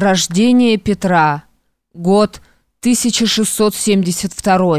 Рождение Петра. Год 1672.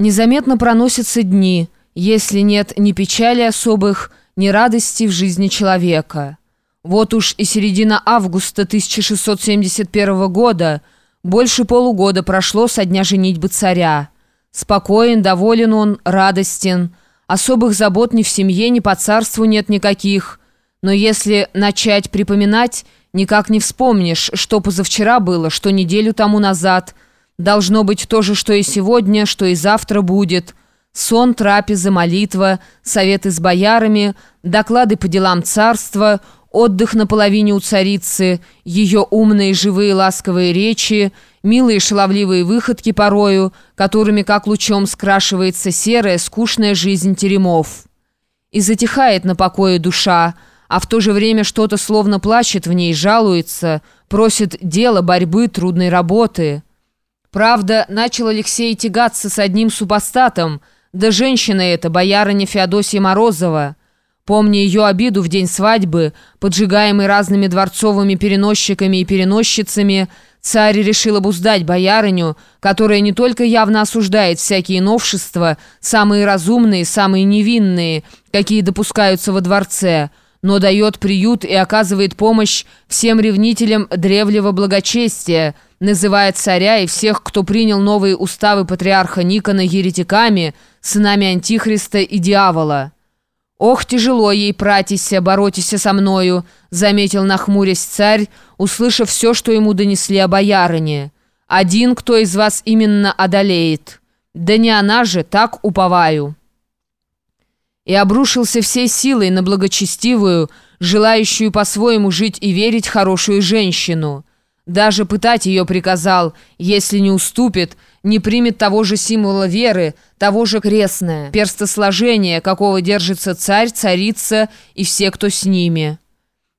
Незаметно проносятся дни, если нет ни печали особых, ни радости в жизни человека. Вот уж и середина августа 1671 года, больше полугода прошло со дня женитьбы царя. Спокоен, доволен он, радостен. Особых забот ни в семье, ни по царству нет никаких. Но если начать припоминать, Никак не вспомнишь, что позавчера было, что неделю тому назад. Должно быть то же, что и сегодня, что и завтра будет. Сон, трапеза, молитва, советы с боярами, доклады по делам царства, отдых на половине у царицы, ее умные, живые, ласковые речи, милые шаловливые выходки порою, которыми как лучом скрашивается серая, скучная жизнь теремов. И затихает на покое душа, а в то же время что-то словно плачет в ней, жалуется, просит дела, борьбы, трудной работы. Правда, начал Алексей тягаться с одним супостатом, да женщина эта, боярыня Феодосия Морозова. Помня ее обиду в день свадьбы, поджигаемой разными дворцовыми переносчиками и переносчицами, царь решил обуздать боярыню, которая не только явно осуждает всякие новшества, самые разумные, самые невинные, какие допускаются во дворце, но дает приют и оказывает помощь всем ревнителям древнего благочестия, называя царя и всех, кто принял новые уставы патриарха Никона еретиками, сынами Антихриста и дьявола. «Ох, тяжело ей, пратися, боротися со мною», — заметил нахмурясь царь, услышав все, что ему донесли о боярине. «Один, кто из вас именно одолеет. Да не она же, так уповаю» и обрушился всей силой на благочестивую, желающую по-своему жить и верить хорошую женщину. Даже пытать ее приказал, если не уступит, не примет того же символа веры, того же крестное, перстосложения, какого держится царь, царица и все, кто с ними.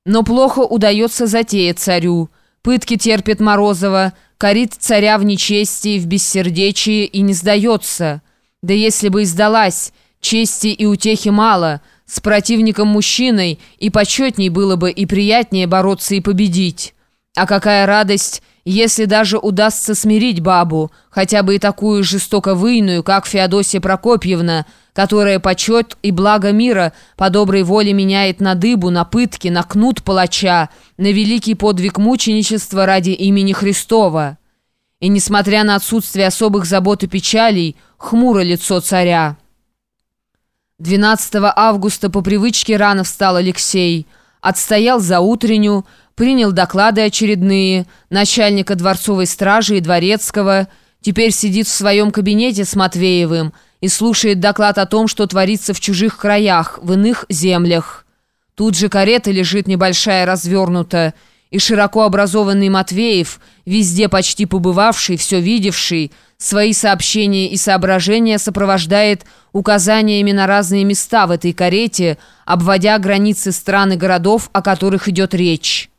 Но плохо удается затея царю. Пытки терпит Морозова, корит царя в нечестии, в бессердечии и не сдается. Да если бы и сдалась, Чести и утехи мало, с противником мужчиной и почетней было бы и приятнее бороться и победить. А какая радость, если даже удастся смирить бабу, хотя бы и такую жестоко выйную, как Феодосия Прокопьевна, которая почет и благо мира по доброй воле меняет на дыбу, на пытки, на кнут палача, на великий подвиг мученичества ради имени Христова. И несмотря на отсутствие особых забот и печалей, хмуро лицо царя. 12 августа по привычке рано встал Алексей. Отстоял за утреннюю, принял доклады очередные, начальника дворцовой стражи и дворецкого. Теперь сидит в своем кабинете с Матвеевым и слушает доклад о том, что творится в чужих краях, в иных землях. Тут же карета лежит небольшая развернута, и широко образованный Матвеев, везде почти побывавший, все видевший, свои сообщения и соображения сопровождает указаниями на разные места в этой карете, обводя границы стран и городов, о которых идет речь.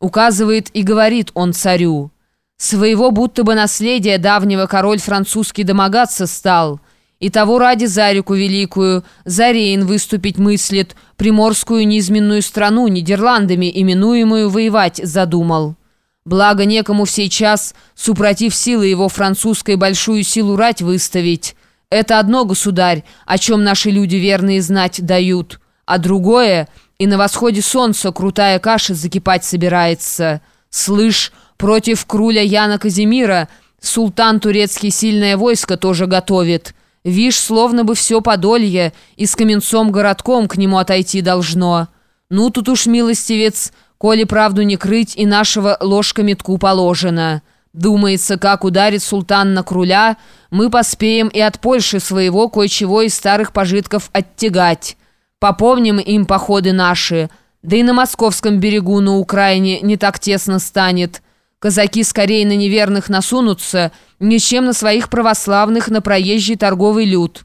Указывает и говорит он царю. Своего будто бы наследия давнего король французский домогаться стал – и того ради за реку великую, за Рейн выступить мыслит, приморскую низменную страну, Нидерландами именуемую, воевать задумал. Благо некому в сей час, супротив силы его французской большую силу рать выставить. Это одно, государь, о чем наши люди верные знать дают, а другое, и на восходе солнца крутая каша закипать собирается. Слышь, против круля Яна Казимира султан турецкий сильное войско тоже готовит». Вишь, словно бы все подолье и с каменцом городком к нему отойти должно. Ну, тут уж, милостивец, коли правду не крыть, и нашего ложка метку положено. Думается, как ударит султан на круля, мы поспеем и от Польши своего кое-чего из старых пожитков оттягать. Попомним им походы наши, да и на московском берегу на Украине не так тесно станет». Казаки скорее на неверных насунутся, ничем на своих православных на проезжий торговый люд.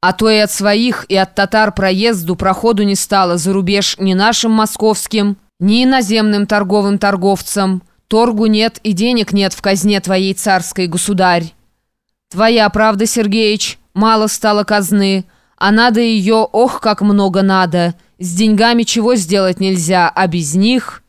А то и от своих, и от татар проезду проходу не стало за рубеж ни нашим московским, ни иноземным торговым торговцам. Торгу нет и денег нет в казне твоей царской, государь. Твоя правда, Сергеич, мало стало казны, а надо ее, ох, как много надо. С деньгами чего сделать нельзя, а без них...